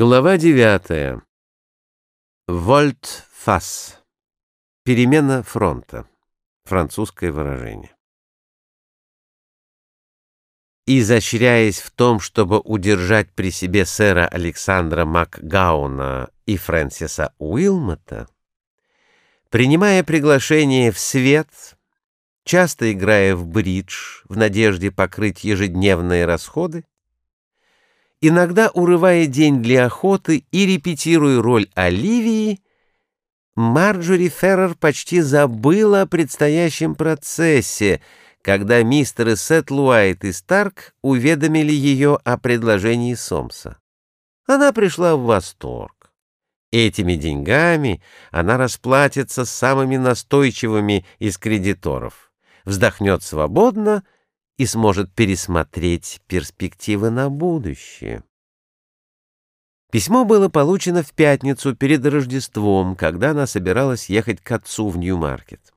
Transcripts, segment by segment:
Глава девятая. Вольт-фас. Перемена фронта. Французское выражение. Изощряясь в том, чтобы удержать при себе сэра Александра Макгауна и Фрэнсиса Уилмота, принимая приглашение в свет, часто играя в бридж в надежде покрыть ежедневные расходы, Иногда, урывая день для охоты и репетируя роль Оливии, Марджори Феррер почти забыла о предстоящем процессе, когда мистеры Сетлуайт и Старк уведомили ее о предложении Сомса. Она пришла в восторг. Этими деньгами она расплатится с самыми настойчивыми из кредиторов, вздохнет свободно — и сможет пересмотреть перспективы на будущее. Письмо было получено в пятницу перед Рождеством, когда она собиралась ехать к отцу в Нью-Маркет.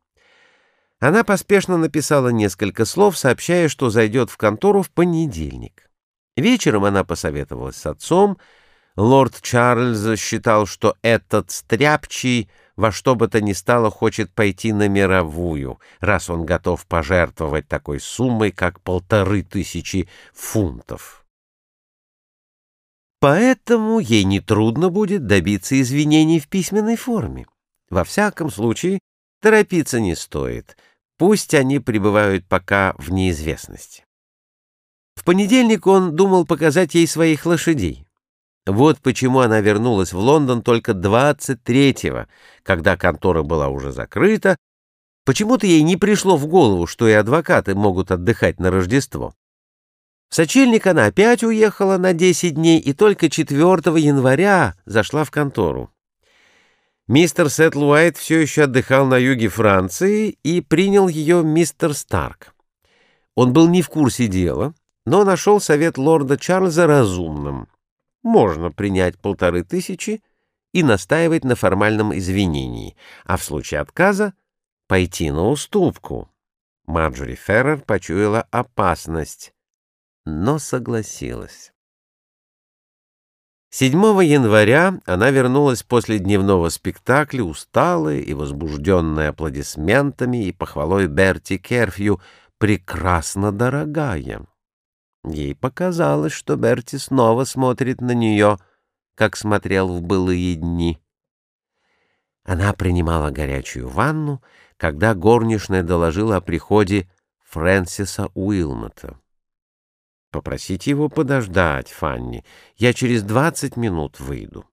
Она поспешно написала несколько слов, сообщая, что зайдет в контору в понедельник. Вечером она посоветовалась с отцом. Лорд Чарльз считал, что этот стряпчий во что бы то ни стало хочет пойти на мировую, раз он готов пожертвовать такой суммой, как полторы тысячи фунтов. Поэтому ей нетрудно будет добиться извинений в письменной форме. Во всяком случае, торопиться не стоит. Пусть они пребывают пока в неизвестности. В понедельник он думал показать ей своих лошадей. Вот почему она вернулась в Лондон только 23-го, когда контора была уже закрыта. Почему-то ей не пришло в голову, что и адвокаты могут отдыхать на Рождество. В сочельник она опять уехала на 10 дней и только 4 января зашла в контору. Мистер Сетл Уайт все еще отдыхал на юге Франции и принял ее мистер Старк. Он был не в курсе дела, но нашел совет лорда Чарльза разумным можно принять полторы тысячи и настаивать на формальном извинении, а в случае отказа пойти на уступку. Марджори Феррер почуяла опасность, но согласилась. 7 января она вернулась после дневного спектакля, усталая и возбужденная аплодисментами и похвалой Берти Керфью, прекрасно дорогая. Ей показалось, что Берти снова смотрит на нее, как смотрел в былые дни. Она принимала горячую ванну, когда горничная доложила о приходе Фрэнсиса Уилмота. «Попросите его подождать, Фанни. Я через двадцать минут выйду».